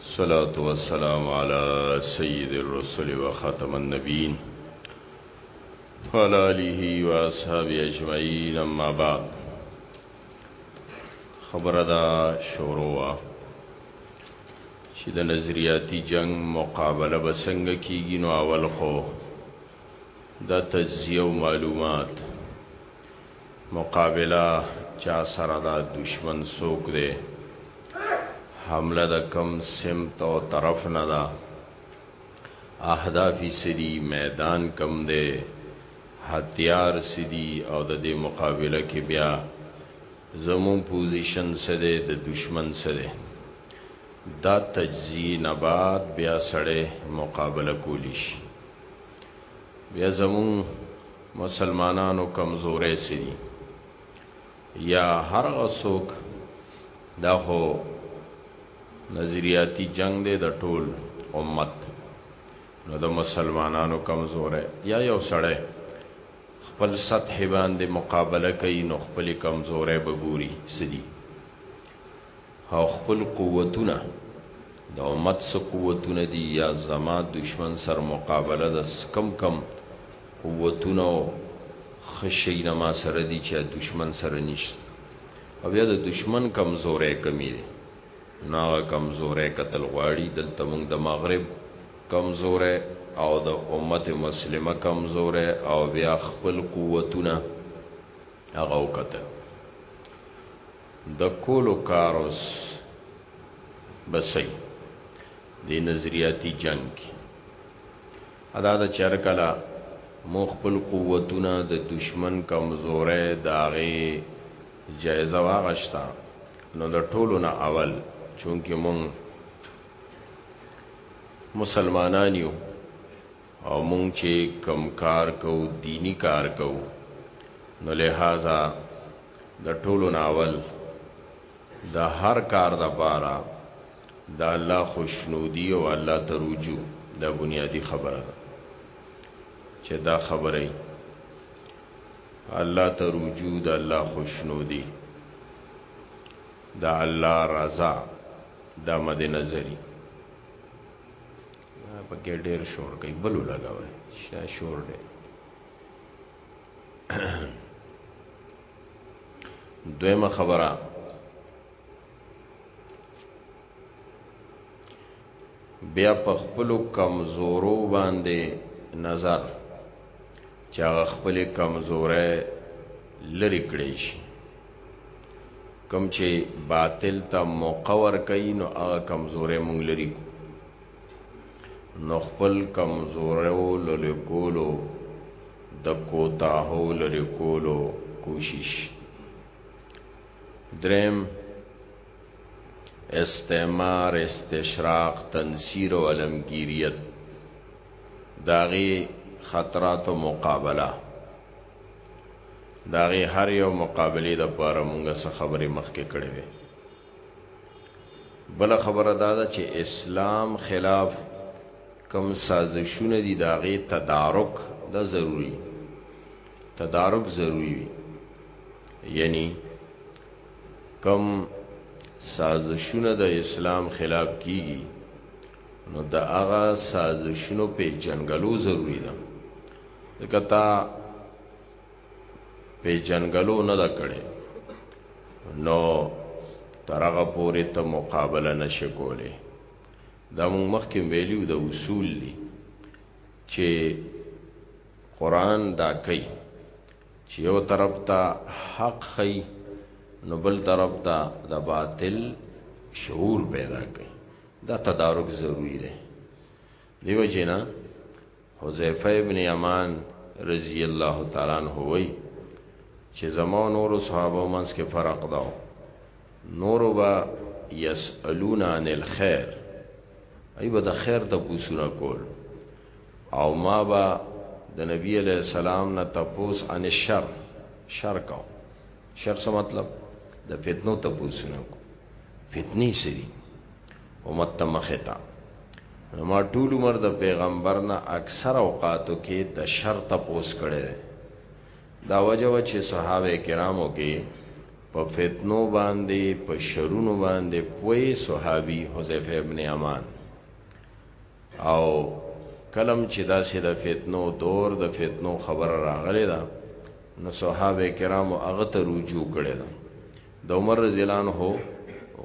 الصلاة والسلام على سيد الرسل وخاتم النبيين وعلى آله وأصحابه أجمعين أما بعد خبر دا شوروا چې د نظریاتي جنگ مقابله به څنګه کیږي نو اول خو دا تجزیه او معلومات مقابله چا سره دا دشمن سوک دے حمله دا کم سمت او طرف نه دا اهدافی سدی میدان کم دے هتیار سدی او د دې مقابله کې بیا زمون پوزیشن سده د دشمن سده دا تجزیه نه بعد بیا سړی مقابله کولی شي بیا زمون مسلمانانو کمزورې څه دي یا هر غسوک دا هو نظریاتی جنگ دی د ټول امت نو د مسلمانانو کمزورې یا یو سړی خپل سطح باندې مقابله کوي نو خپل کمزورې بګوري سدي او خپل قوتونه د امت څه قوتونه دي یا زما دشمن سره مقابله ده څه کم کم قوتونه او ښه شیونه ما سره دي چې دشمن سره نشته او یا د دشمن کمزوری کمی دی نو هغه کمزوری کتل غواړي دلته موږ د مغرب کمزوری او د امت مسلمه کمزوری او بیا خپل قوتونه هغه وکتل د کولو کار اوس به څه وي دې نظریاتي جنګ کې ادا د چر کله مو خپل قوتونه د دشمن کمزورې داغه جایزه واغشتا نو د ټولو نه اول چونکه مونږ مسلمانان یو او مونږ چې کم کار کو دینی کار کو نو لہذا د ټولو نه اول د هر کار د پاره د الله خوشنودی او الله ته رجوع دا بنیادی خبره ده چې دا خبره الله ته رجوع د الله خوشنودی د الله رضا دا مد نظری په کې ډېر شور کوي بلو لگاوي شا شور ډېر دویمه خبره بیا په خپل کمزورو باندې نظر چې هغه خپل کمزورې لری کړی شي کم چې باطل ته موقع ور کوي نو هغه کمزورې مونږ لري کو نو خپل کمزوریو لرې کولو د کوتاهو لرې کولو کوشش دریم استعمار استشراق تنصیر او علمگیریت داغي خطرات او مقابله داغي هر یو مقابله د پاره مونږه څه خبرې مخکې کړې وي بل خبره دا ده چې اسلام خلاف کم سازشونه دي داغه تدارک دا ضروری تدارک ضروری وي یعنی کم سازشونه د اسلام خلاف کیږي نو د هغه سازشونو په جنگلو ضروری ده کتا پیجنګلو نه دا کړي نو ترغه پورې ته مقابله نشي کوله دا موږ مخکې ویلو د اصول دي چې قران دا کوي چې یو طرف ته حق خي نو بل طرف ته د باطل شعور پیدا کوي دا تدارک ضروری دی دیو جنا حذیفه ابن یمان رضی الله تعالی عنہ وی چې زمو نور صحابه منس کې فرق داو نور با یسالون عن الخير ای به د خیر ته پوښتنه کول او ما با د نبی علی السلام نه تپوس عن الشر شر کو شر څه مطلب د فتنو تپوسونه کو فتنی سری امت ته مخه تا ما ټول عمر د پیغمبر نه اکثر اوقاتو کې د شر تپوس کړي دا وجه و چې صحابه کرامو کې په فتنو باندې په شرونو باندې پوي صحابي حذیفه ابن امان او کلم چې دا سه د فتنو دور د فتنو خبر راغلی دا نو صحابه کرامو هغه ته رجوع کړي دا د عمر رضی الله عنه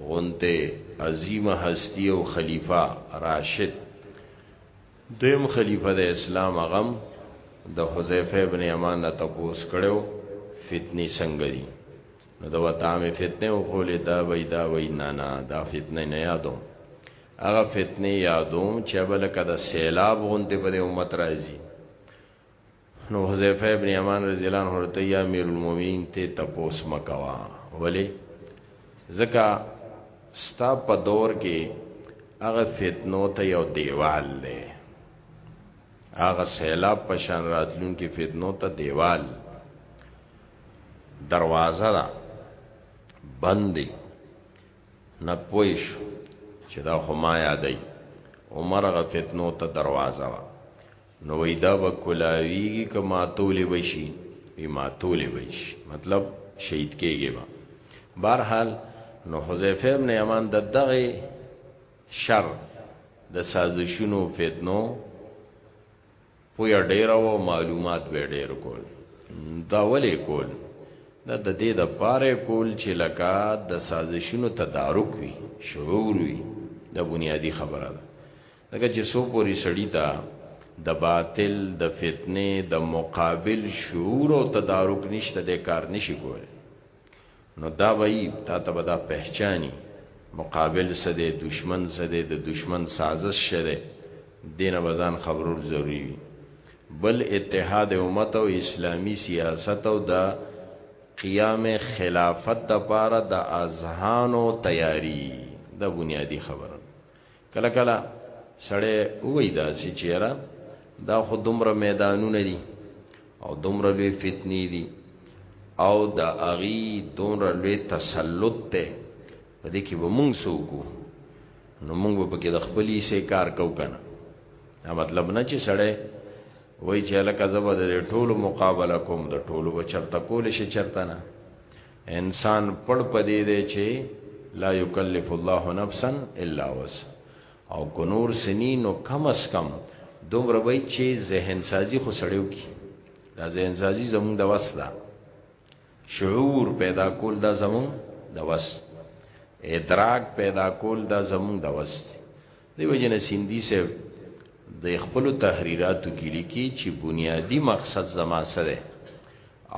غونته عظیمه هستی او خلیفہ راشد دویم خلیفہ د اسلام غم د حذیفه ابن یمان نه تپوس کړو فتنی څنګه دي نو دا وتامه فتنه او قول دا وای دا وای نه نه دا فتنه نه یادو هغه فتنه یادو چې بلکې د سیلاب غوندې په امت راځي نو حذیفه ابن یمان رضی الله عنه ورته یا امیر المؤمنین ته تپوس مکوا ولی زکه ستا په دور کې هغه فتنو ته یو دیوال دی هغه سیلاب په شان راتلون کې فتنو ته دیوال دروازه ده بندي نه پويش چې دا خو ما یادای عمر غ فتنو ته دروازه وا نو وای دا به کلاویږي که ماتولې بشي وی ماتولې بشي مطلب شهید کېږي با بهرحال نو حذیفه ابن یمان د دغه شر د سازشونو فتنو پویا ډیر او معلومات به ډیر کول دا ولې کول دا د دې د پاره کول چې لکه د سازشونو تدارک وي شعور وي د بنیادی خبره ده لکه چې سو پوری سړی تا د باطل د فتنې د مقابل شعور او تدارک نشته د کار نشي کوله نو دا وی تا ته دا پہچانی مقابل سده دشمن سده د دشمن سازش شره دینه وزن خبرول ضروری وی بل اتحاد امت او اسلامی سیاست او دا قیام خلافت د پاره د اذهانو تیاری دا بنیادی خبره کله کله سړی وای دا سی چیرې دا خو دومره میدانونه دي او دومره لوی فتنې دي او دا اغي دومره لوی تسلط ته په دې کې به مونږ سوکو نو مونږ به کې د خپلې سه کار کو کنه دا مطلب نه چې سړی وای چې لکه زبر د ټولو مقابله کوم د ټولو بچرته کول شي چرته نه انسان پړ پدې دی چې لا یکلف الله نفسا الا وس او کنور سنی نو کم اس کم دومره وای چې ذهن سازی خو سړیو کی دا ذهن سازی زمون د وس دا شعور پیدا کول دا زمون د وس ادراک پیدا کول دا زمون د وس دیو جن سیندی صاحب د خپل تحریراتو کې لیکي چې بنیادی مقصد زما سره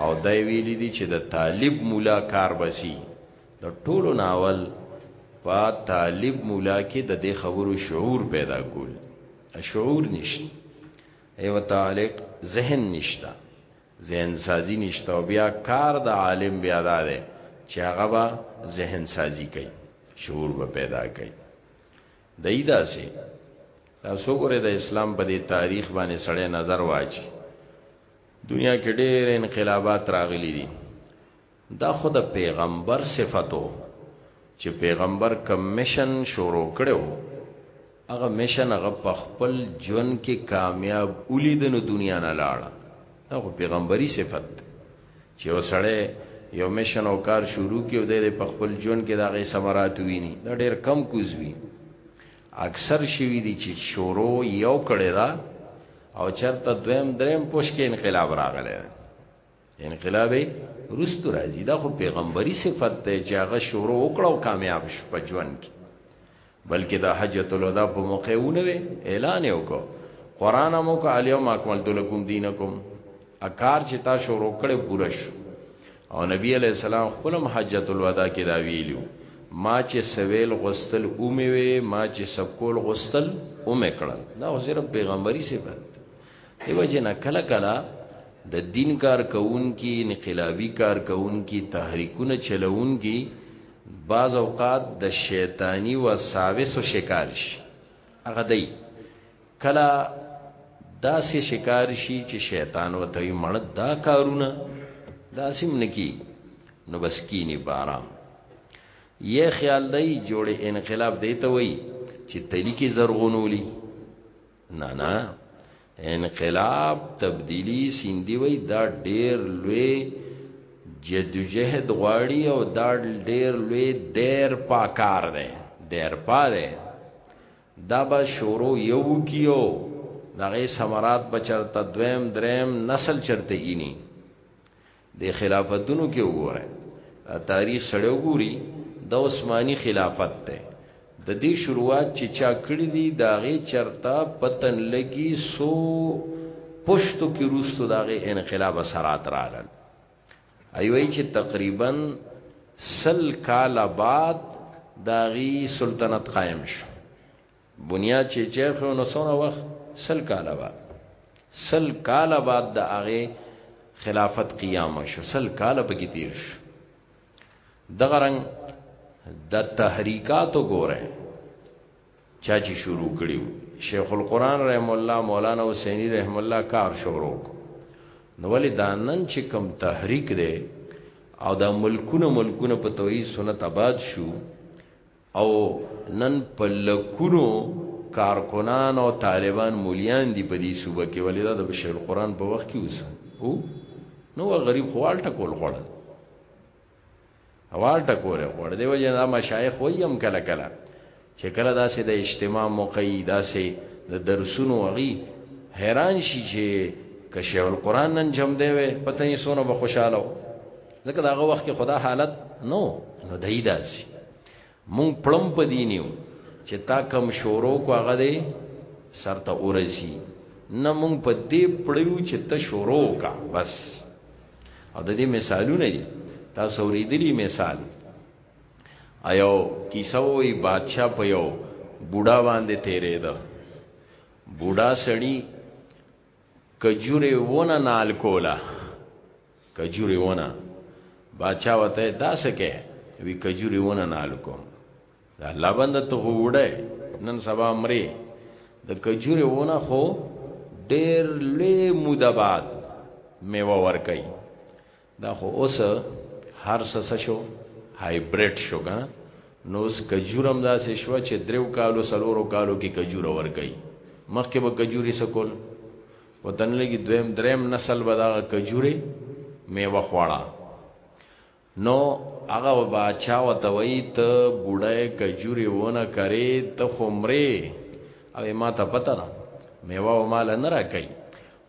او دا ویلي دي چې د طالب مولا کار بسی د ټولو ناول په طالب مولا کې د دې خبرو شعور پیدا کول شعور نشته ایو تعلق ذهن نشته ذهن سازی نشته او بیا کار د عالم بیا ده چې هغه به ذهن سازی کوي شعور به پیدا کوي دای داسې تاسو ګوره د اسلام په دې تاریخ باندې سړی نظر واچي دنیا کې ډېر انقلابات راغلي دي دا خود پیغمبر صفاتو چې پیغمبر کمیشن شروع کړو هغه میشن هغه په خپل ژوند کې کامیاب ولیدنه دنیا نه لاړه دا خو پیغمبري صفت چې یو سړی یو مشن او کار شروع کیو د په خپل جون کې دغه ثمرات ویني دا ډیر کم کوزوي اکثر شوی دي چې شورو یو کړي دا او چرته دویم دریم پوش کې انقلاب راغلی انقلاب رست راځي دا خو پیغمبري صفت ته چې هغه شورو وکړو کامیاب شو په ژوند کې بلکې د حجۃ الوداع په موقع ونوي اعلان یې وکړ قران مو کا الیوم اکملت لکم دینکم اکار چې تا شروع کړي پوره شو او نبی علی السلام خپلم حجۃ الوداع کې دا ویلو ما چې سویل غستل اومې وې ما چې سبکول غستل اومې کړل دا وزیر پیغمبري صفت دی وجه نه کله کله د دین کار کوون کی انقلابی کار کوون کی تحریکونه چلوون کی بعض اوقات د شیطانی وساوسو شکار شي هغه دی کلا داسې شکار شي چې شیطان وته یې مړ دا کارونه داسې منکی نو بس کینی بارام یې خیال دی جوړې انقلاب دیته وای چې تلی کې زرغونولی نه نه انقلاب تبدیلی سیندی وای دا ډیر لوی جدوجهد غواړي او دا ډیر لوی دیر پاکار دی دیر پا دی دا به شورو یو کیو دغه سمرات بچرته دویم دریم نسل چرته گینی دی خلافتونو کی وګوره تاریخ سړی وګوری دا عثماني خلافت ده د دې شروعات چې چا کړی دی داغه چرتا پتن لګي سو پښتو کې روستو داغه انقلاب اثرات راغل ایوې چې تقریبا سل کال بعد داغي سلطنت قائم شو بنیاد چې چې خو نو سونه وخت سل کاله با سل کاله بعد د هغه خلافت قیام شو سل کاله پکې تیر شو دغه رنگ د تحریکاتو ګوره چا چې شروع کړیو شیخ القران رحم الله مولانا حسینی رحم الله کار شروع نو ولې دانن چې کم تحریک دی او دا ملکونه ملکونه په توحید سنت آباد شو او نن په لکونو کارکنان او طالبان مولیان دي په دې صوبه کې ولې دا د بشیر القرآن په وخت کې اوسو او نو غریب خوال ټکول خوړل اوال ټکول خوړ دی وجه دا مشایخ ویم کله کله چې کله داسې د اجتماع موقعي داسې د درسونو وغي حیران شي چې کشه القرآن نن جمع دی وي پته یې سونه به خوشاله ځکه داغه وخت کې خدا حالت نو نو دای داسي مونږ پړم په دینیو چې تا کم شورو کو هغه دی سرته اورسی نه مونږ په دې پړیو چې ته شورو کا بس او د دې مثالونه دي تاسو ورېدلی مثال ایو کیسه وی بادشاہ په یو بوډا باندې تیرې ده بوډا سړی کجوري ونه نال کوله کجوري ونه بادشاہ وته دا سکه وی کجوري ونه نال کوم دا الله بنده ته وړه نن سبا مري د کجوري ونه خو ډېر لوی موده بعد میوه ورکي دا خو اوس هر څه شو هایبریډ شو کنه نو اس کجورم داسې شو چې دریو کالو سلورو کالو کې کجور ور کوي مخکې به کجوري سکول وطن لګي دویم دریم نسل به دا کجوري میوه خوړه نو هغه باچا وتوي ته بوډه کجوري ونه کرے ته خمره او ما ته پته ده میوه مال نه را کوي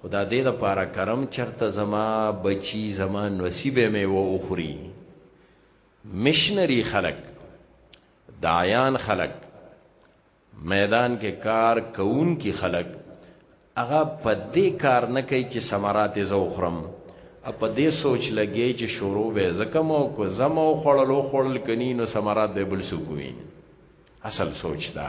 خدا دې د پاره کرم چرته زما بچی زما نصیب مې و اخري مشنری خلق دایان خلق میدان کې کار کوون کی خلق هغه په دې کار نه کوي چې ثمرات زو خرم په دې سوچ لګي چې شروع به زکم او کو زم او خړلو خړل کني نو ثمرات به بل سوکوي اصل سوچ دا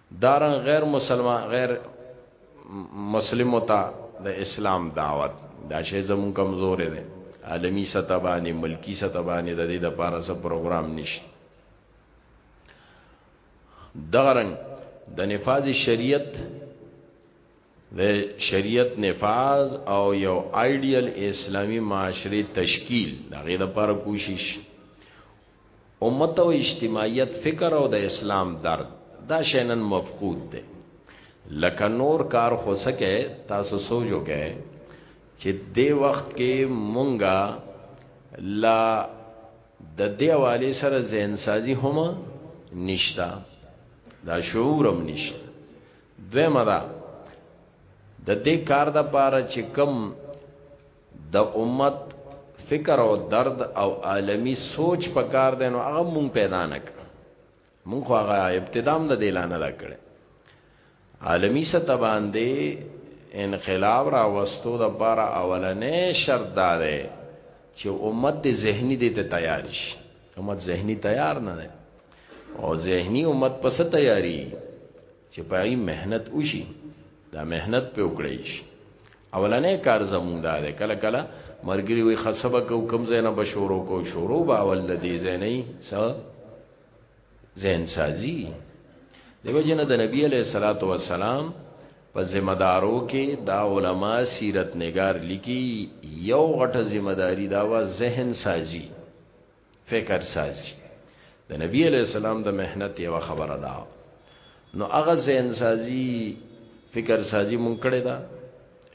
دارن غیر مسلمان غیر مسلمو ته د اسلام دعوت دا شی زمون کمزور دی عالمی سطح باندې ملکی سطح باندې د دې د پاره سره پروګرام نشته دغه رنګ د نفاذ شریعت د شریعت نفاذ او یو آیډیل اسلامی معاشره تشکیل دغه د لپاره کوشش امت او اجتماعیت فکر او د اسلام درد دا شینن مفقود دی لکه نور کار خو سکه تاسو سوچو کې چې دې وخت کې مونږه لا د دې حواله سره ذهن سازي هم نشتا دا شعور هم نشتا دویمه دا د دې کار د پاره چې کم د امت فکر او درد او عالمی سوچ په کار دی نو هغه مونږ پیدا نه کړ مونږ خو هغه ابتدام د دلانه دا کړي عالمی سطح باندې انقلاب را وستو د بار اولنې شرط دا دی چې امت د ذهني دې ته تیار شي امت ذهني تیار نه دی او ذهني امت پس تیاری چې پای مهنت وشي دا مهنت په وکړی شي اولنې کار زمونږ دا دی کله کله مرګري وي خصبه کو کم زینه بشورو کو شورو باول د دې زینې س زین سازي دیو جن د نبی علیہ الصلات والسلام په ذمہ دارو کې دا علما سیرت نگار لیکي یو غټه ذمہ داری دا وا ذهن سازي فکر سازي د نبی علی السلام د مهنت یو خبره ده نو هغه زین سازي فکر سازي مونږ کړی دا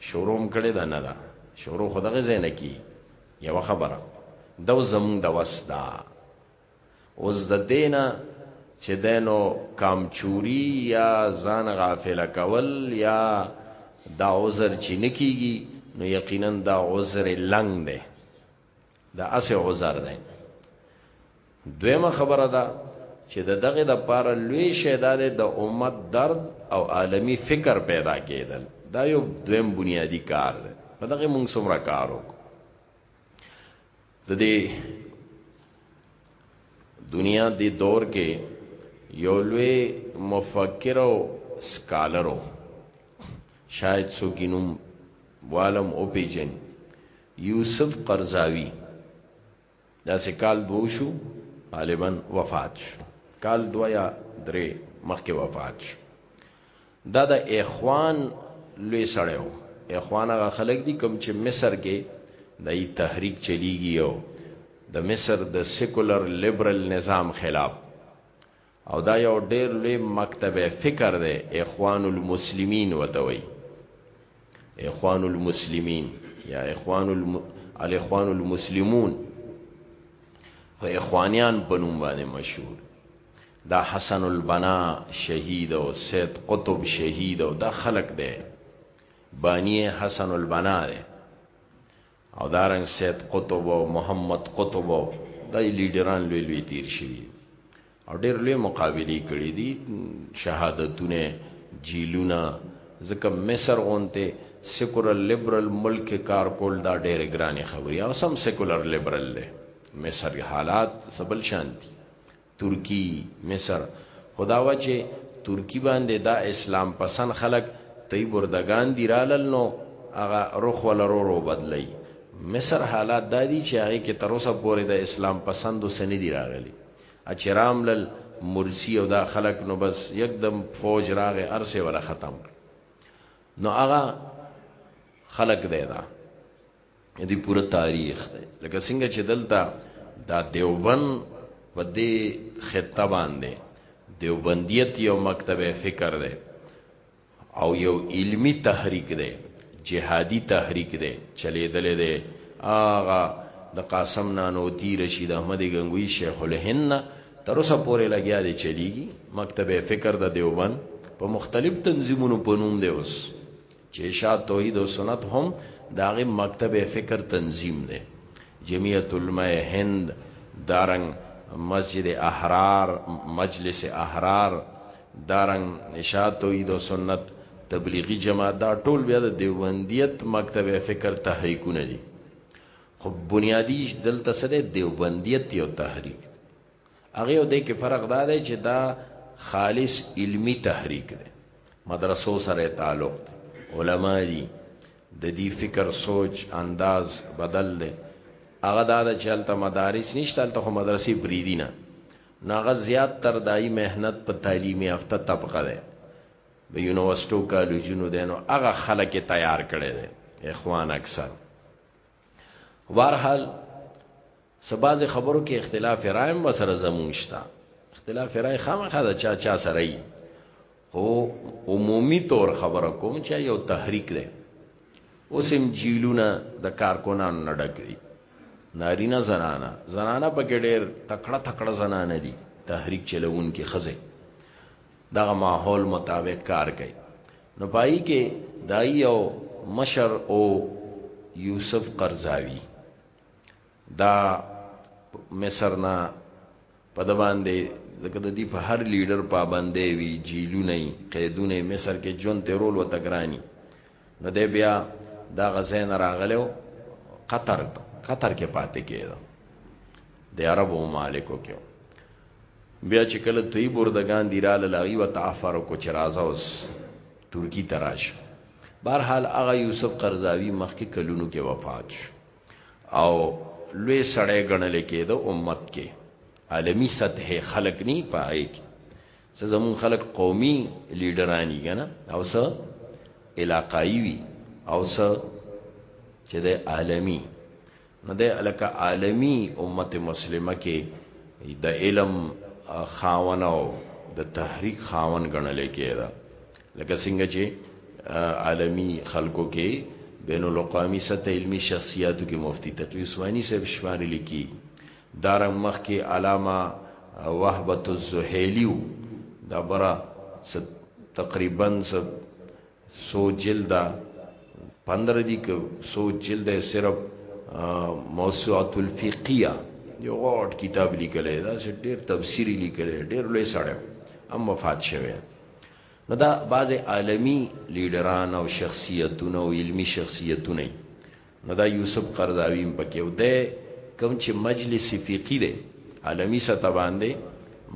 شوروم کړی دا نه دا شورو خدغه زین کی یو خبره دا زمون د وسدا اوس د دینا چې دینو کامچوري یا ځان غافل کول یا دا عذر چې نکیږي نو یقینا دا عذر لنګ دی دا اسه عذر ده دویمه خبره ده چې د دغه د پاره لوی شیدار د امت درد او عالمی فکر پیدا کېدل دا یو دویم بنیادی کار ده په دغه موږ سمرا کار وکړو د دې دنیا دی دور کې یو لوی مفکر او سکالرو شاید سوګینوم والم او پیجن یوسف قرضاوی دا سه کال دوه شو غالبا وفات شو کال دوه یا درې مخکې وفات شو دا د اخوان لوی سړیو اخوان هغه خلک دي کوم چې مصر کې دای تحریک چلیږي او د مصر د سیکولر لیبرل نظام خلاف او دا یو ډیر لوی مکتب فکر دی اخوان المسلمین وتوي اخوان المسلمین یا اخوان الم... الاخوان المسلمون خو اخوانیان په نوم باندې مشهور دا حسن البنا شهید او سید قطب شهید او دا خلق دی بانی حسن البنا دی او دا رنګ سید قطب او محمد قطب او دای لیډران لوی لوی تیر شوی او ډیر لوی مقابله کړی دي شهادتونه جیلونه ځکه مصر غونته سیکولر لیبرل ملک کار کول دا ډیر ګران خبري او سم سیکولر لیبرل له مصر حالات سبل شانتي ترکی مصر خو دا وه چه ترکی باندی دا اسلام پسند خلک تئی بردګان دی رالل نو هغه رخ ولا رو رو بدلئی مصر حالات دا دی چه هغه کی تر اوسه پوری د اسلام پسندو څه ندی راغلی اچه راملل مرسی او دا خلک نو بس یکدم فوج راغی ارسه ولا ختم نو هغه خلق دی دا دې پوره تاریخ دی لکه څنګه چې دلته دا دیوبند په دې خطه باندې دیوبندیت یو مکتبه فکر دی او یو علمی تحریک دی جهادي تحریک دی چلیدل دی آغا د قاسم نانوتی رشید احمد گنگوی شیخ الهند تر اوسه پورې لګیا دی چلیږي مکتبه فکر د دیوبند په مختلف تنظیمونو په نوم دی اوس چې اشاعت توحید او سنت هم داغه مکتب فکر تنظیم دی جمعیت علماء هند دارنګ مسجد احرار مجلس احرار دارنګ اشاعت توحید او سنت تبلیغی جماعت دا ټول بیا د دیوبندیت مکتب فکر تحریکونه دي خو بنیادی دلته سره دیوبندیت یو تحریک هغه او دې کې فرق دا دی چې دا خالص علمی تحریک دی مدرسو سره تعلق دی علما دي د دې فکر سوچ انداز بدل دی هغه دا د چلته مدارس نشته تلته خو مدرسې بریدي نه ناغه زیات تر دای مهنت په تعلیمي یافته طبقه ده د یونیورسيټو کالجونو دینو هغه خلک تیار کړي دي اخوان اکثر ورحال څه بعضې خبرو کې اختلاف رائے هم ورسره زمونږ شته اختلاف رائے خامخا د چا چا سره وي خو عمومي طور خبره کوم چې یو تحریک دی اوس هم جیلونه د کارکونانو نه ډک دي نارینه زنانه زنانه پکې ډېر تکړه تکړه زنانه دي تحریک چلوونکي ښځې دغه ماحول مطابق کار کوي نو پای کې دای یو مشر او یوسف قرضاوی دا مصر نه په د باندې ځکه د دې په هر لیډر پابندې وی جیلونه قیدونه مصر کې جون تیرول و تګرانی نو دی بیا دا غزین راغلو قطر قطر کې پاتې کېده د عربو ممالکو کې بیا چې کله دوی بردگان دی را لغی و تعفر کو چرازوس ترکی ته راشه بهرحال هغه یوسف قرضاوی مخکې کلونو کې وفات شو او لوی سړی ګڼل کېده امت کې عالمی سطح خلق نه پای کې څه زمون خلق قومي لیډرانی کنه او څه علاقائی وی او څه چې د عالمی نو دی الکه عالمی امت مسلمه کې د علم خاون او د تحریک خاون ګڼل کېده لکه څنګه چې عالمی خلکو کې بین الاقوامی سطح علمی شخصیاتو کې مفتی تقی عثماني صاحب شمار لیکي دارنګ مخ کې علامه وهبت الزهیلیو دا برا تقریبا سو جلدا پندر دی که سو جلد صرف موسوعت الفقیه یو غوټ کتاب لیکلی دا سه ډیر تفسیری لیکلی ډیر لوی سړی هم وفات شوی نو دا بعض عالمی لیډران او شخصیتونه او علمی شخصیتونه نو دا یوسف قرضاوی هم پکې و دی کوم چې مجلس فقی دی عالمی سطح باندې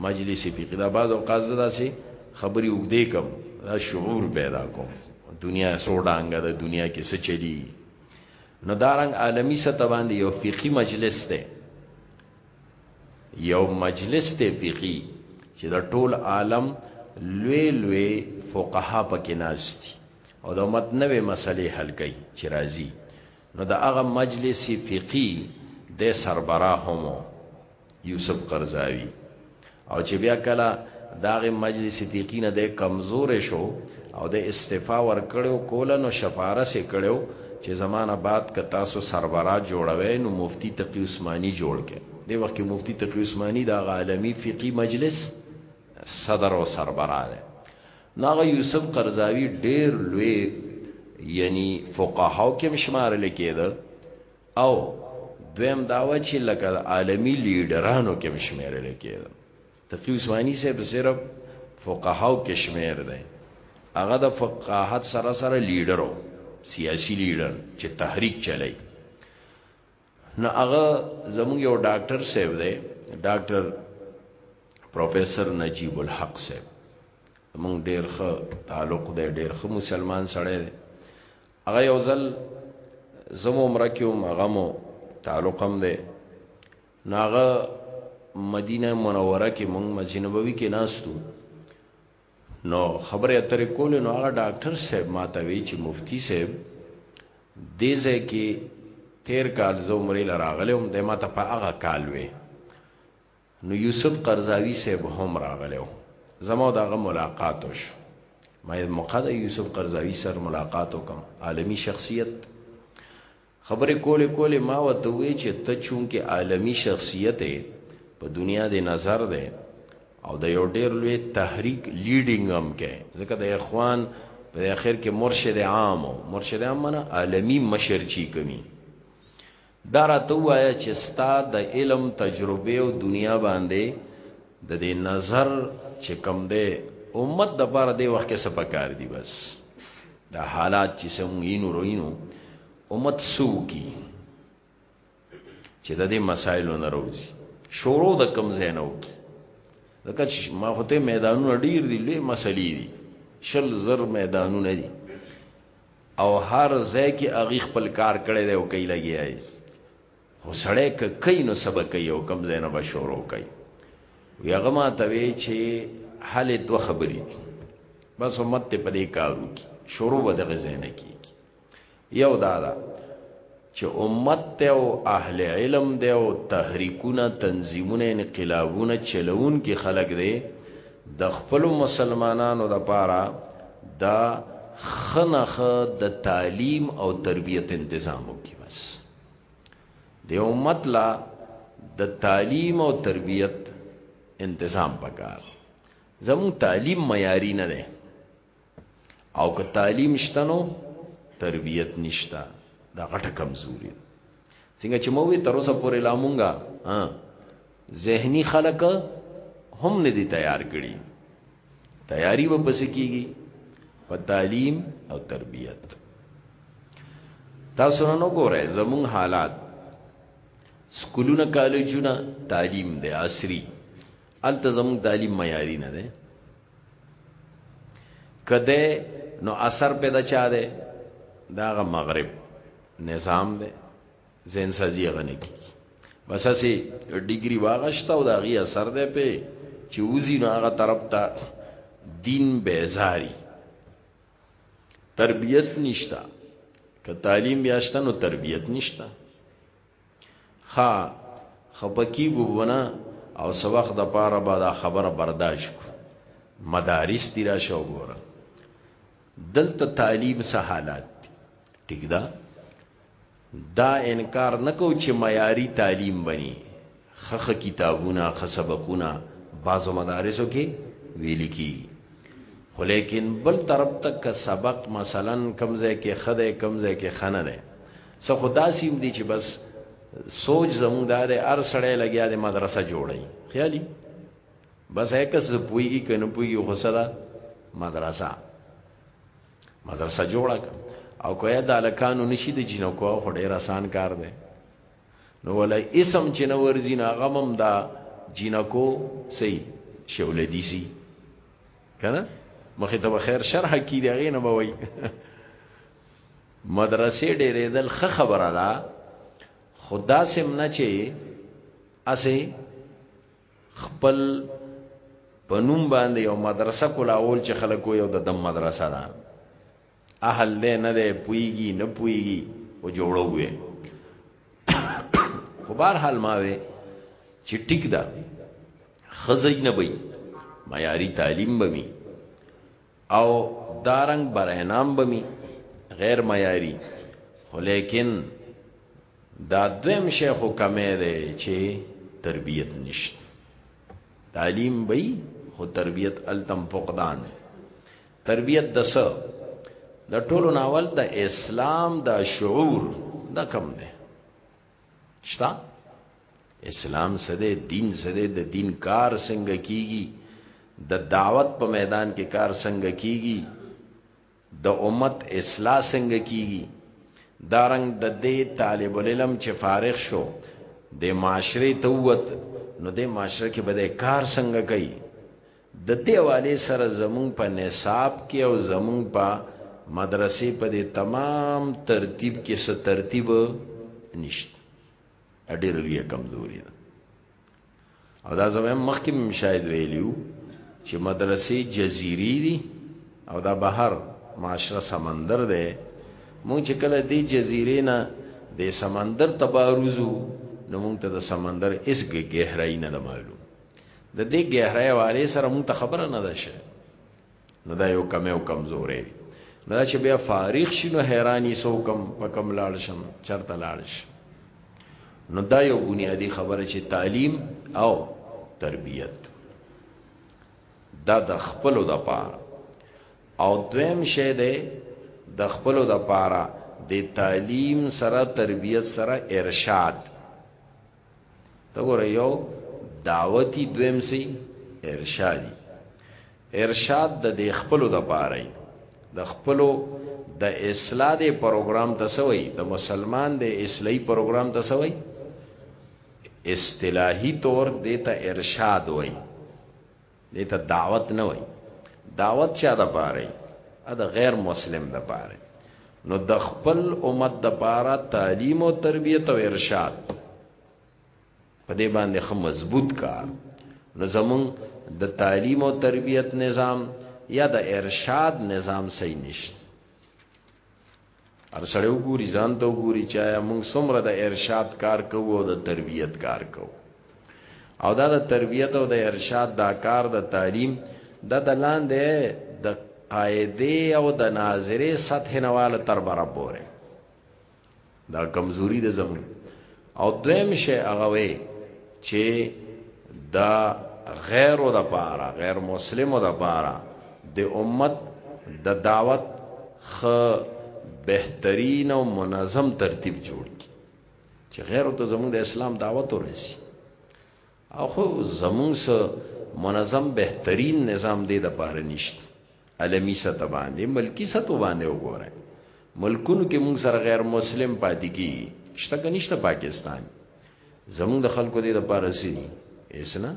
مجلس فقی دا بعض اوقات زدا سي خبري وګدې کم دا شعور پیدا کوم دنیا سوډانګه د دنیا کې څه چلی نو دارنګ عالمی سطح باندې یو فقی مجلس دی یو مجلس دی فقی چې دا ټول عالم لوی لوی فقها پکې ناشتي او د امت نوې مسلې حل کوي چې راځي نو د هغه مجلس فقهي د سربراه هم یوسف قرضاوي او چې بیا کله داغه مجلس فقهي نه د کمزور شو او د استعفا ور کړو کولن او شفاره سي کړو چې زمانہ بعد ک تاسو سربراه جوړوي نو مفتی تقی عثماني جوړ کړي د وخت کې مفتی تقی عثماني د عالمی فقهي مجلس صدر او سربراه ده ناغه یوسف قرضاوی ډیر لوی یعنی فقهاو کې مشمار لیکيده او دویم داوا چې لکه عالمی لیډرانو کې مشمار لیکيده تقی عثماني صاحب صرف فقهاو کې شمیر دی هغه د فقاهت سره سره لیډرو سیاسی لیډر چې تحریک چلای نه هغه زموږ یو ډاکټر صاحب دی ډاکټر پروفیسور نجیب الحق صاحب موږ ډیر ښه تعلق دی ډیر ښه مسلمان سړی دی هغه یو ځل زمو عمره کې هم هغه مو تعلق هم دی ناغه مدینه منوره کې موږ مسجد نبوي کې ناستو نو خبرې اترې کولې نو هغه ډاکټر صاحب ماته وی چې مفتی صاحب دې ځای کې تیر کال زه عمرې لراغلی هم د ماته په هغه کال وی نو یوسف قرضاوی صاحب هم راغلی زما دغه ملاقات وشو ما مقاده یوسف قرضاوی سره ملاقات وکم عالمی شخصیت خبرې کولې کولې ما ورته وویل چې ته چونکې عالمي شخصیت یې په دنیا دې نظر دی او د یو ډیر لوی تحریک لیډینګ هم کې ځکه د اخوان په اخر کې مرشد عام او مرشد عام معنی عالمی مشر چی کمی دا راته وایا چې ستا د علم تجربه او دنیا باندې د دې نظر چې کم دی امت د بار دی وخت کې سپکار دی بس دا حالات چې سموینو روینو امت سو کی چې د دې مسایلو نه روزي شورو د کم زینو کی دکه ما هوته میدانونه ډیر دي لوی مسلې دي شل زر میدانونه دي او هر ځای کې اغي خپل کار کړي دی او کوي لګي خو سړی که کوي نو سبا کوي او کم ځای نه به شروع کوي وی هغه ما ته وی چې حل دوه خبرې دي بس امت ته پدې کارو کی شروع به دغه ځای نه کیږي یو دا دا چې امت ته او اهل علم دی او تحریکونه تنظیمونه انقلابونه چلون کې خلق دی د خپل مسلمانانو د پاره دا خنخ د تعلیم او تربیت تنظیم وکي بس دی امت لا د تعلیم او تربیت انتظام پکار زمو تعلیم معیاری نه ده او که تعلیم شتنو تربیت نشتا دا غټه کمزوري څنګه چې مو وی تر اوسه پورې لا مونږه ها زهنی خلک هم نه دي تیار کړي تیاری به پس کیږي په تعلیم او تربیت تاسو نن وګورئ زموږ حالات سکولونه کالجونه تعلیم دی عصري الته زموږ تعلیم معیاري نه دی کده نو اثر پیدا چا دی داغه مغرب نظام دی ذهن سازی هغه نه کیږي بس هسې ډیګري واغشته او د هغې اثر دی پې چې وځي نو هغه طرف ته دین بیزاری تربیت نشتا که تعلیم بیاشته نو تربیت نشتا خا خپکی بوبنا او سوخ د پاره به دا خبره برداشت کو مدارس دی را شو ګوره دلته تعلیم سه حالات ټیک ده دا انکار نکو چې معیاري تعلیم بني خخ کتابونه خ سبقونه بعضو مدارسو کې ویل کی خو لیکن بل طرف تک سبق مثلا کمزه کې خده کمزه کې خنه ده څه خدا سیم دي چې بس سوچ زموږ دار ار سړی لګیا د مدرسه جوړي خیالي بس هکس پویږي کنه پویږي غسره مدرسه مدرسه جوړه کړه او کویا د الکانو نشي د جنکو خو ډیر آسان کار دی نو ولای اسم چې نو ورزین غمم دا جنکو سي شولدي سي کنه مخه ته خیر شرح کی دی غینه به وای مدرسې ډېرې دل خ خبره ده خدا سم نه چې اسه خپل پنوم باندې یو مدرسه کولاول چې خلکو یو د دم مدرسه ده اهل دې نه دی پویږي نه پویږي او جوړوي خو بهر حال ما وي چې ټیک ده خزج نه وي معیاري تعلیم بمي او دارنګ برهنام بمي غیر معیاري خو لیکن دا دویم شیخ خو کمی دی چې تربیت نشته تعلیم بی خو تربیت التم فقدان تربیت د څه د ټولو ناول د اسلام د شعور د کم نه شتا اسلام سره دین سره د دین کار څنګه کیږي د دعوت په میدان کې کار څنګه کیږي د امت اصلاح څنګه کیږي دارنګ د دې طالب العلم چې فارغ شو د معاشره ته ووت نو د معاشره کې به د کار څنګه کوي د دې والي سره زمون په نصاب کې او زمون په مدرسې په دې تمام ترتیب کې څه ترتیب نشته ډېر لوی کمزوري ده او دا زموږ مخکې مشاهد ویلیو چې مدرسې جزيري دي او دا بهر معاشره سمندر دی مونږ چې کله دې جزيره نه د سمندر تبارزو نو مونږ ته د سمندر اس ګهرای نه معلوم د دې ګهرای والے سره مونږ ته خبره نه ده شه نو دا یو کمی او کمزورې دی نو دا چې بیا فارغ شي نو حیرانی سو کم په کم لاړ شم چرته لاړ شم نو دا یو بنیادی خبره چې تعلیم او تربیت دا د خپلو د پاره او دویم شی دی د خپلو د پاره د تعلیم سره تربیت سره ارشاد ته ګوره یو دعوتی دویم سی ارشادی ارشاد د دې خپلو د پاره د خپلو د اصلاح د پروګرام ته سوی د مسلمان د اصلاحي پروګرام ته سوی اصطلاحي طور دته ارشاد وای دې ته دعوت نه وای دعوت چا د پاره ا د غیر مسلم د پاره نو د خپل امت د پاره تعلیم او تربیت او ارشاد په دې باندې خو مضبوط کار نو زمون د تعلیم او تربیت نظام یا د ارشاد نظام صحیح نشته هر سړی وګوري ځان ته وګوري چې آیا موږ څومره د ارشاد کار کوو او د تربیت کار کوو او دا د تربیت او د ارشاد دا کار د تعلیم د دلان دی د قاعده او د ناظره سطح نواله تر برابر دا کمزوري د زمون او دویم شی هغه وی چې دا غیر او د پاره غیر مسلم او د پاره د امت د دعوت خ بهترین او منظم ترتیب جوړ کی چې غیر ته زموږ د اسلام دعوت ورسی او خو زمونږ سه منظم بهترین نظام دی د پاره نشته علمی سطح باندې ملکی سطح باندې وګوره ملکونو کې موږ سره غیر مسلم پاتې کی شته کنيشته پاکستان زمونږ د خلکو دی د پاره سي اسنا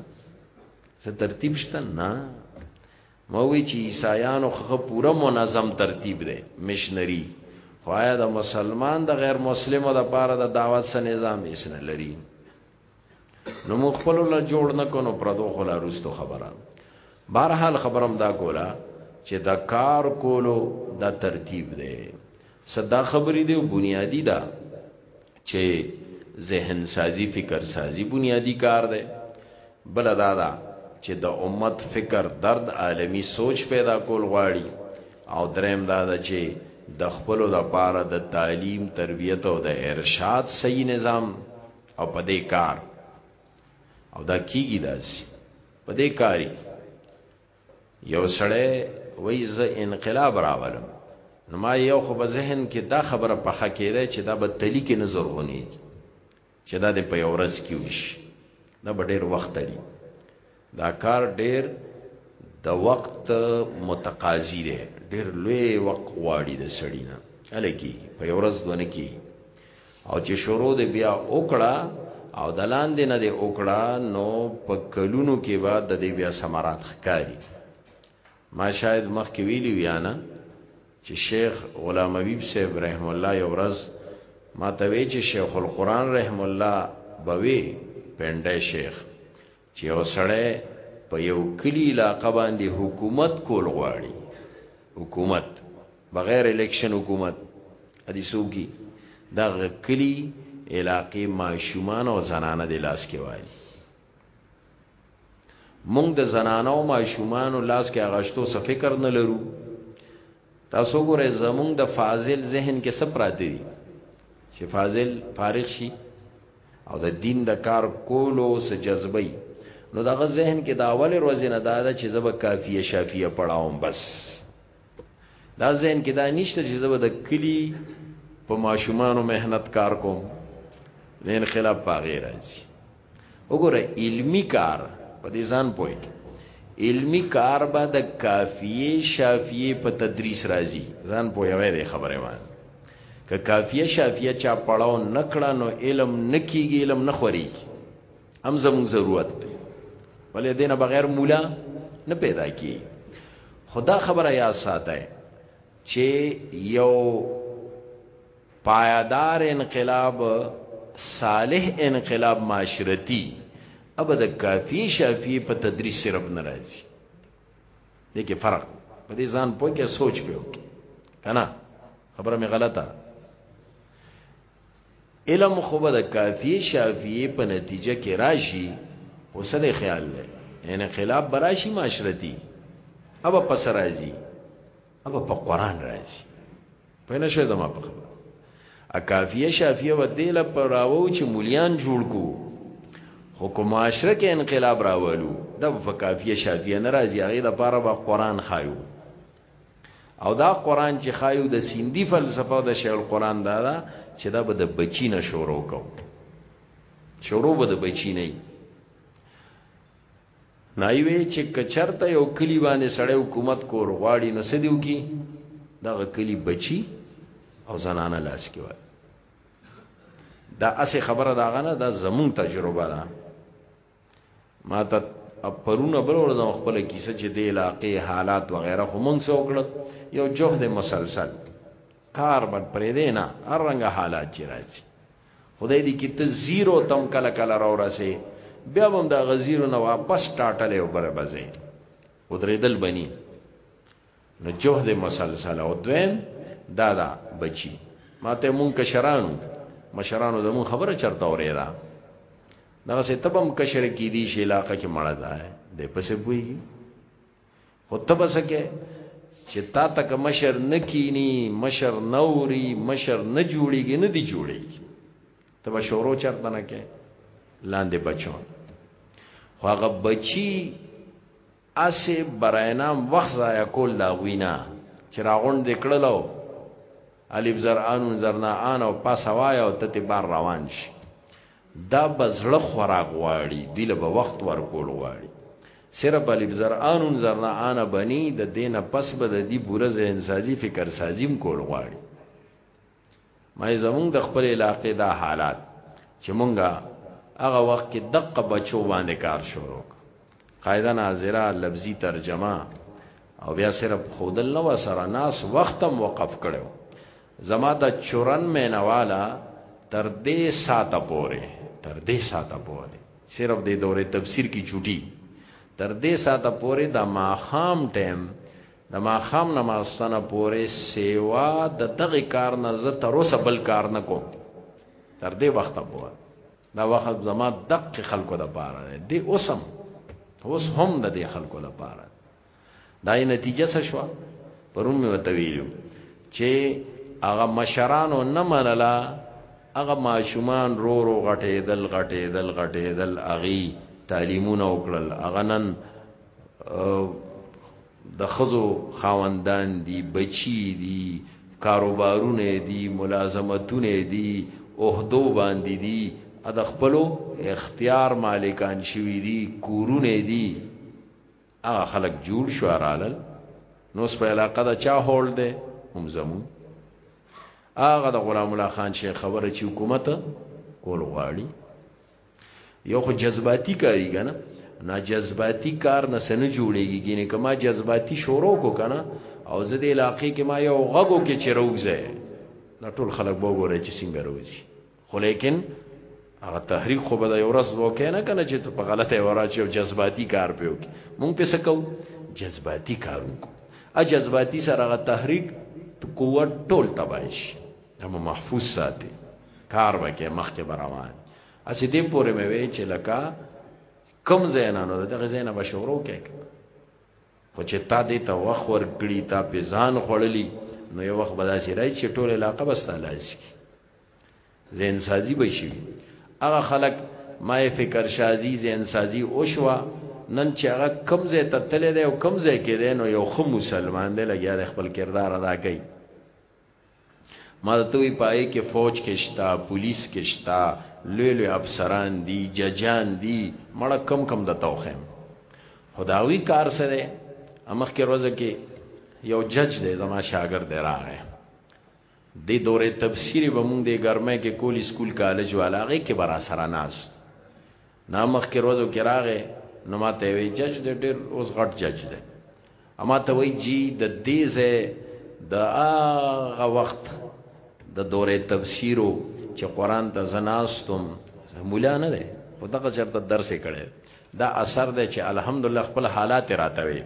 څه ترتیب شته نه موي چې عیسایانو خو پوره منظم ترتیب دی مشنری خوایا د مسلمان د غیر مسلمو د پاره د دعوت سره نظام اسنه لري نو مو خپل له جوړ نه کونو پردو خلا روستو خبره بهرحال خبرم دا کولا چې دا کار کولو دا ترتیب دی صدا خبرې دی بنیادی دا چې ذهن سازی فکر سازی بنیادی کار دی بل دا دا چې د امت فکر درد عالمی سوچ پیدا کول غواړي او دریم دا دا چې د خپل د پاره د تعلیم تربیت او د ارشاد صحیح نظام او په دې کار او دا کیږي داسې په دې کاری یو سړی وای ز انقلاب راولم نو ما یو خو په ذهن کې دا خبره پخه کېده چې دا به تلی کې نظر غونی چې دا د په ورځ کې وشي دا به ډېر وخت دی دا کار ډیر د وخت متقاضی دی ډیر لوی وخت غواړي د سړی نه الکی په یو ورځ دونه کی او چې شروع دی بیا وکړه او د لاندې نه دی وکړه نو په کلونو کې بعد د دې بیا ثمرات ښکاری ما شاید مخ کې ویلی ویا نه چې شیخ غلام حبیب صاحب رحم الله یو ورځ ما ته وی چې شیخ القرآن رحم الله بوي پنده شیخ چې یو سړی په یو کلی علاقه باندې حکومت کول غواړي حکومت بغیر الیکشن حکومت ادي سوګي دا کلی علاقې ماشومان او زنانه د لاس کې وایي مونږ د زنانه او ماشومان او لاس کې اغشتو څه فکر نه لرو تاسو ګورئ زمونږ د فاضل ذهن کې څه پراته دي چې فاضل فارغ شي او د دین د کار کولو څه جذبه نو دغه ذهن کې دا اول ورځې نه دا ده چې زبه کافیه شافیه پڑھاوم بس دا ذهن کې دا نشته چې زبه د کلی په ماشومانو مهنت کار کوم نه انقلاب پاغې راځي وګوره علمی کار په دې ځان پوي علمی کار به د کافیه شافیه په تدریس راځي ځان پوي وې خبره وانه که کافیه شافیه چا پړاو نکړه نو علم نکیږي علم نه خوريږي هم زموږ ضرورت دی ولې دینه بغیر مولا نه پیدا کی خدا خبره یا ساته چې یو پایدار انقلاب صالح انقلاب معاشرتی ابد کافی شافی په تدریس صرف ناراضي دې کې فرق په دې ځان پوه کې سوچ په وکي کنه خبره مې غلطه علم خو به د کافی شافی په نتیجه کې راشي خو څه دی خیال دی یعنی خلاف براشي معاشرتی اب پس راځي اب په قران راځي په نه شي زما په خبره ا کافیه شافیه و دې لا پراوو چې مليان جوړ کو حکم معاشره کې انقلاب راولو دا په کافیه شافیه ناراضي هغه د پاره به قران خایو او دا قران چې خایو د سیندی فلسفه او د شیخ القران دا دا چې دا به د بچی نه شروع کو شروع به د بچی نه نای وی چې کچرته یو کلی باندې سړی حکومت کور غواړي نو سدیو کی دغه کلی بچی او زنانه لاس کې وای دا اسه خبره دا غنه دا زمون تجربه ده ما ته پرونه بل ورځ خپل کیسه چې د علاقې حالات وغیرہ خو مونږ سو کړ یو جهد مسلسل کار بد پرې دی نه هر رنګ حالات چې راځي خدای دی کی ته زیرو تم کله کله راو رسې بیا بم دا غزیرو نه واپس ټاټلې او بل بځې او درېدل بنی نو جهد مسلسل او دویم دادا بچی ماته مون کشرانو مشرانو زمون خبره چرته اورې دا دغه سه تبم کشر کی دی شی علاقه کې مړه ده د پسې بوئی خو ته به څه کې چې تا ته که مشر نه کینی مشر نه اوري مشر نه جوړیږي نه دی جوړیږي ته به شورو چرته نه کې لاندې بچو خو هغه بچی اسه براینام وخت ضایع کول دا وینا چې راغون د کړلو الف زرعان زرنا ان او پاسوایا او ته بار روان شي دا به زړه خورا غواړي دوی له به وخت ورکول غواړي سره بلب زرعانون زرعانه بنی د دینه پس به د دی بوره ذهن سازی فکر سازیم کول غواړي ما زمونږ د خپل علاقې دا حالات چې مونږه هغه وخت کې دقه بچو باندې کار شروع قاعده ناظره لفظي ترجمه او بیا صرف خودل نو سره ناس وختم وقف کړو زما د چورن مینوالا تر دې ساته پوره تر دې ساته پوره صرف د دوره تفسیر کی چټي تر دې ساته پوره د ماخام ټیم د ماخام نماز سنه پوره سیوا د دغه کار نه زه تر اوسه بل کار نه کوم تر دې وخت پوره دا وخت زما دقیق خلکو د پاره دی اوسم اوس هم د دې خلکو د پاره دا یې نتیجه څه شو پرون مې وتویلو چې هغه مشرانو نه منله هغه ماشومان رو رو غټې دل غټې دل غټې دل اغي تعلیمونه وکړل اغنن د ښځو خاوندان دي، بچي دي، کاروبارونه دي، ملازمتونه دي، عهدو باندې دي، د خپلو اختیار مالکان شوي دي، کورونه دي، هغه خلک جوړ شو رالل نو اوس په علاقه دا چا هولډ دی هم زمون هغه د غلام الله خان شیخ خبره چې حکومت کول غواړي یو خو جذباتي کاری کنه نا جذباتي کار نه سن جوړیږي ګینه کما جذباتي شورو کو کنه او زه د علاقې کې ما یو غغو کې چروږځه نا ټول خلک به وګوري چې څنګه روزي خو لیکن هغه تحریک خو به د یو ورځ وکې نه کنه چې په غلطه وراچي او جذباتي کار پیو کې مونږ په سکو جذباتي کارو کو ا جذباتي سره هغه تحریک قوت ټول تباش هم محفوظ ساتي کار وکي مخکې بروان اسی دې پورې مې وی چې لکه کم زینانو دغه زینه بشورو کې خو چې تا دې ته وخت ورکړي تا په ځان خړلې نو یو وخت بداسي راځي چې ټول علاقه بس تلاش کی زین سازي به شي هغه خلک ما فکر شازي زین سازي او شوا نن چې هغه کم زې ته تللی دی او کم زې کې دی نو یو خو مسلمان دی لګیا د خپل کردار ادا کوي ما ته ته وی په هغه کې فوج کې شته پولیس کې شته لوی لوی افسران دي ججان دي مړه کم کم د توخم خداوی کار سره امخ کې روزه کې یو جج دی زما شاګرد راغی د دورې تفسیر به مونږ د ګرمه کې کولی سکول کالج والاغه کې برا سره ناست نه مخکې ورځو کې راغې نو ما ته وی جج دې ډېر اوس غټ جج دې اما ته وی جی د دې زه د هغه وخت د دورې تفسیرو چې قران ته زناستم مولا نه ده خو دغه چرته درس کړي دا اثر ده چې الحمدلله خپل حالات راته وي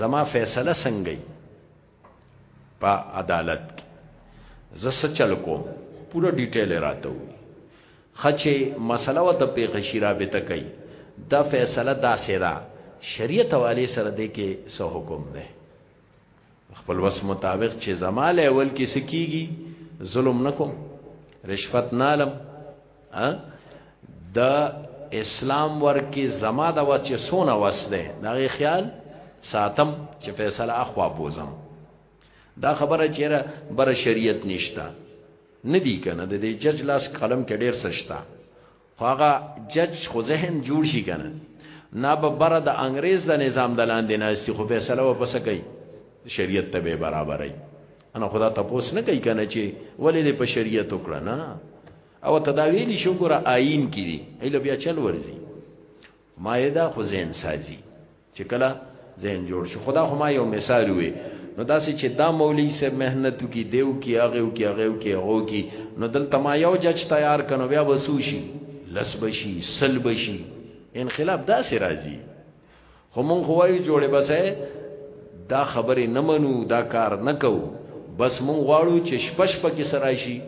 زما فیصله څنګه په عدالت کې زه څه چل کوم پوره ډیټیل راته وي خچې مسله وت په غشي رابطه کوي دا فیصله دا سره شریعت حواله سره دی کې سو حکم نه خپل وس مطابق چې زماله اول کې سکیږي ظلم نکوم رشوت نالم د اسلام ورکی زما د وس چې سونه وس ده دغه خیال ساتم چې فیصله اخوا بوزم دا خبره چیرې بر شریعت نشتا ندی کنه د دې جج لاس قلم کې ډیر سشتا خو هغه جج خو ذهن جوړ شي کنه نه به بر د انګريز د نظام د لاندې ناشتي خو فیصله و پس کوي شریعت ته به برابرای انا خدا تپوس نه کوي کنه چې ولې دې په شریعت وکړه نه او تداویل شو ګره آئین کې دي ایله بیا چل ورزي مایده خو زین سازي چې کله زین جوړ شو خدا خو ما یو مثال وي نو داسې چې دا مولوی سه مهنت کی دیو کی هغه کی هغه کی هغه کی نو دلته ما یو جج تیار کنو بیا وسوشي لسبشي سلبشي انقلاب داسې راځي خو مونږ وایو جوړې بسې دا خبرې نه منو دا کار نه کوو بس مونږ غواړو چې شپش پکې سره شي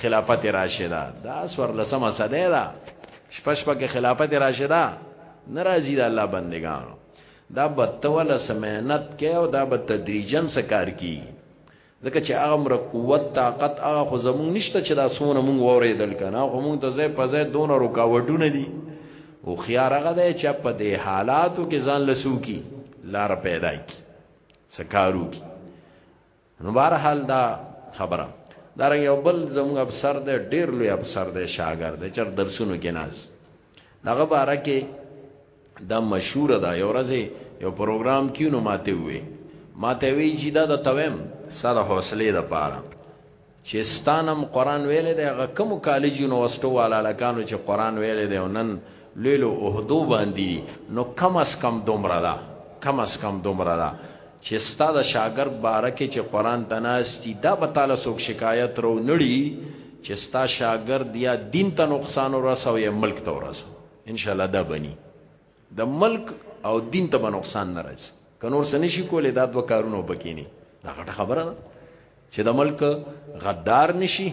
خلافت راشده دا سور لسمه صدې دا شپش پکې خلافت راشده ناراضي د الله بندگانو دا بتوله سمهنت کې او دا به تدریجن سکار کی ځکه چې هغه مر قوت طاقت هغه خو زمونږ نشته چې دا سونه مونږ وریدل کنه خو مونږ ته ځای په ځای دونه رکاوټونه دي او خيار هغه دی چې په دې حالاتو کې ځان لسو کی لار پیدا کی سکارو کی نو بهر حال دا خبره دا رنګ یو بل زموږ افسر دی ډیر لوی افسر دی شاګرد دی چر درسونو کې ناز دغه باره کې دا مشهور ده یو ورځ یو پروګرام کې نو ماته وې ماته وی چې دا د تویم سره حوصله ده پاره چې ستانم قران ویلې ده هغه کوم کالج یونیورسيټو والا لکانو چې قران ویلې ده نن لیلو اوهدو باندې نو کم اس کم دومره ده کم اس کم دومره ده چه ستا د شاګرد باره کښې چه قرآن ته ناست دي دا به تاله څوک شکایت رو نه ړي چه ستا شاګرد یا دین ته نقصان ورسه او یا ملک ته ورسه انشاءالله دا بنی د ملک او دین ته به نقصان نه راځي که نور څه نشي کولی دا دوه کارونه پکې نه دا غټه خبره ده چې د ملک غدار نشي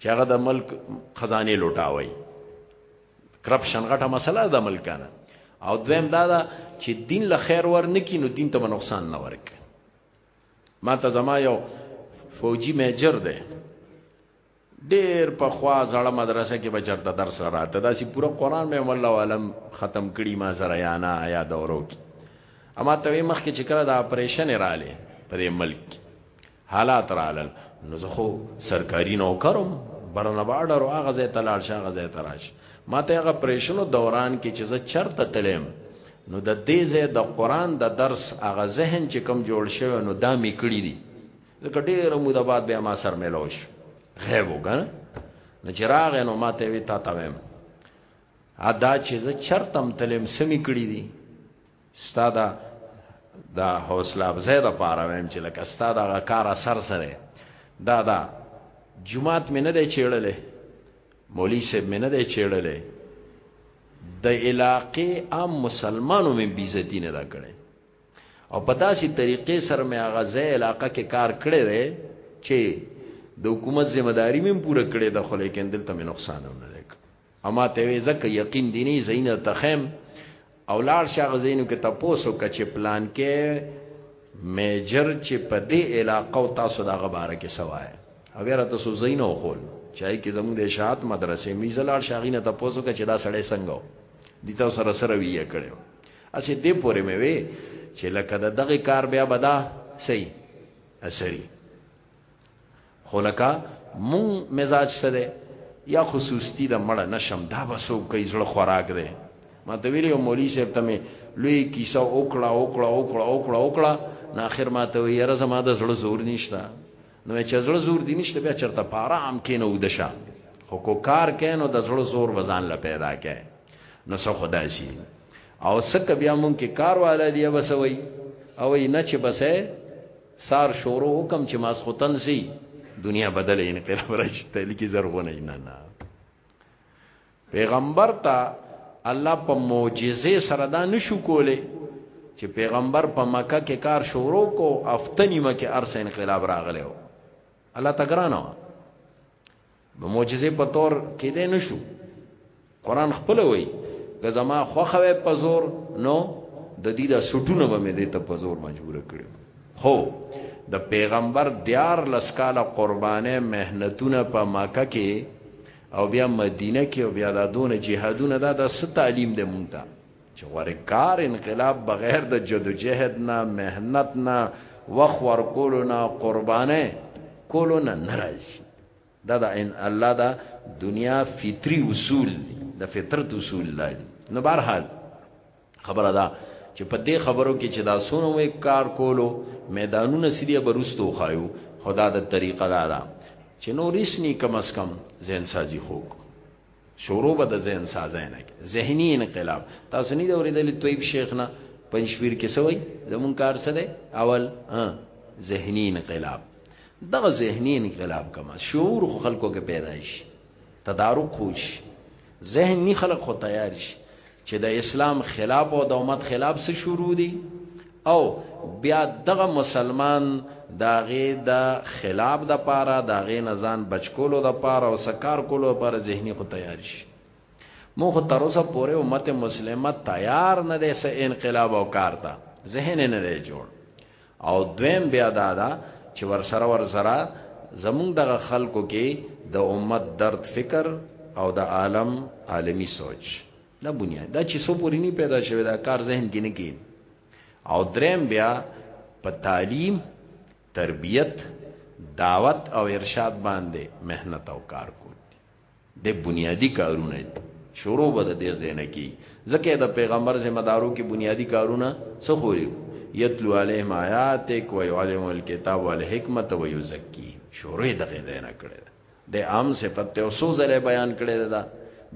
چې هغه د ملک خزانه لوټاوي کرپشن غټه مسله ده ملکانه او دویم دا ده چې دین له خیر ور نکی نو دین ته نقصان نه ورک ما ته زما یو فوجي میجر دی ډیر په خوا زړه مدرسه کې به چرته درس راته دا سی پورا قران مې والله عالم ختم کړي ما زره یا نه یا دورو کې اما ته مخ کې چې کړه دا اپریشن رااله په دې ملک حالات رالل نو زه خو سرکاري نوکر وم، برنه به اډر و، هغه ځای ته لاړ شه، هغه ځای ته راشه. ما ته هغه اپرېشنو دوران کې چې زه چرته تللی یم، نو د دې ځای د قرآن د درس هغه ذهن چې کوم جوړ شوی و، نو دا مې کړي دي، ځکه ډېره موده بعد بیا ما سره مېلاو شو، غیب و که نه؟ نو چې راغی، نو ما ته ویې تا ته وایم، دا چې زه چرته هم تللی یم، څه مې کړي دي؟ ستا دا د حوصله افزای د پاره ویم چې لکه ستا دغه کار اثر سره دا دا جمعات مې نه دی چیړلې مولوی صاحب مې نه دی چیړلې د علاقې عام مسلمانو مې بیزتی نه دا کړې او په داسې طریقې سره مې هغه ځای علاقه کې کار کړی دی چې د حکومت ذمہ داری مې پوره کړې ده خو لیکن دلته مې نقصان هم نه اما ته وې زکه یقین دی نه زینه تخم او لار شغه زینو کې تاسو کچ پلان کې میجر چې په دې علاقو تاسو دا غبره کې سوای او بیا تاسو زینو خول چای کې زموږ د اشاعت مدرسې میزلار شاغینه ته پوسو کچ دا سړی څنګه دي تاسو سره سره ویې کړو اسی دې پورې مې وې چې لکه دغه کار بیا بدا صحیح اسری خو لکه مون مزاج سره یا خصوصی د مړه نشم دا بسو کوي زړه خوراک دی ما ته ویلو مولوی صاحب ته می لوی کیسه وکړه وکړه وکړه وکړه وکړه نه اخر ما ته وی یاره زما د زړه زور نشته نو چې زړه زور دی نشته بیا چرته پاره عام کینو ودشه خو کو کار کینو د زړه زور وزن لا پیدا کین نو څه خدای شي او سکه بیا مونږ کې کار والا دی وسوي او نه چې بسې سار شروع وکم چې ماسختن سي دنیا بدله انقلاب راشي تل کې زرغونه نه نه پیغمبر ته الله په معجزه سره دا نشو کوله چې پیغمبر په مکه کې کار شروع کو افتنی مکه ارس انقلاب راغله الله تګرانه نو معجزه په تور کې دی نشو قران خپل وای که زما خوخه په زور نو د دې د سټونه به مې دې ته په زور مجبور کړو هو د پیغمبر دیار لسکاله قربانه مهنتونه په مکه کې او بیا مدینه کې او بیا د دون جهادونه دا د ست تعلیم د مونږ ته چې غوړې کار انقلاب بغیر د جدوجهد نه مهنت نه وخت ورکولو نه قربانه کولو نه ناراضي دا دا ان الله دا دنیا فطری اصول دی د فطرت اصول دی نو بهر حال خبره دا چې په دې خبرو کې چې دا سونو وې کار کولو میدانونه سړي برستو خایو خدا د طریقه دا دا چې نو رسنی کم اس کم زین سازی خوک شروع به د ذهن سازای نه ذهني انقلاب تاسو نه دا ورېدل طيب شیخ نه پنځپیر کې سوی زمون کار څه دی اول ذهني انقلاب دغه ذهني انقلاب کما شعور خو خلکو کې پیدا شي تدارک خوش ذهني خلک خو تیار شي چې د اسلام خلاف او د امت خلاف څه شروع دي او بیا دغه مسلمان داغه د دا خلاف د پاره داغه نزان بچکولو د پاره او سکار کولو پر ذهني خو تیار شي مو خو تر اوسه پورې امت مسلمه تیار نه ده سه انقلاب او کارتا ذهن نه دی جوړ او دویم بیا دا دا چې ور سره ور سره زمونږ دغه خلکو کې د امت درد فکر او د عالم عالمی سوچ دا بنیاد دا چې سو پوری نه پیدا شوی دا کار ذهن کې نه کین او دریم بیا په تعلیم تربیت دعوت او ارشاد باندې مهنت او کار کو د بنیادی کارونه دي شروع به د دې زینه کی ځکه د پیغمبر ذمہ دارو کې بنیادی کارونه څه خوري یتلو علیهم آیاتک و یعلم الكتاب والحکمت و یزکی شروع دغه زینه کړي د عام صفت ته اوسو زله بیان کړي دا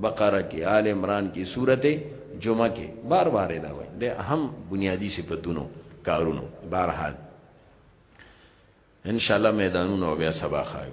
بقره کې آل عمران کې سورته جمعه کې بار بار دا وایي د اهم بنیادی صفاتونو کارونو بهرحال ان شاء الله میدانونه او بیا سبا خایو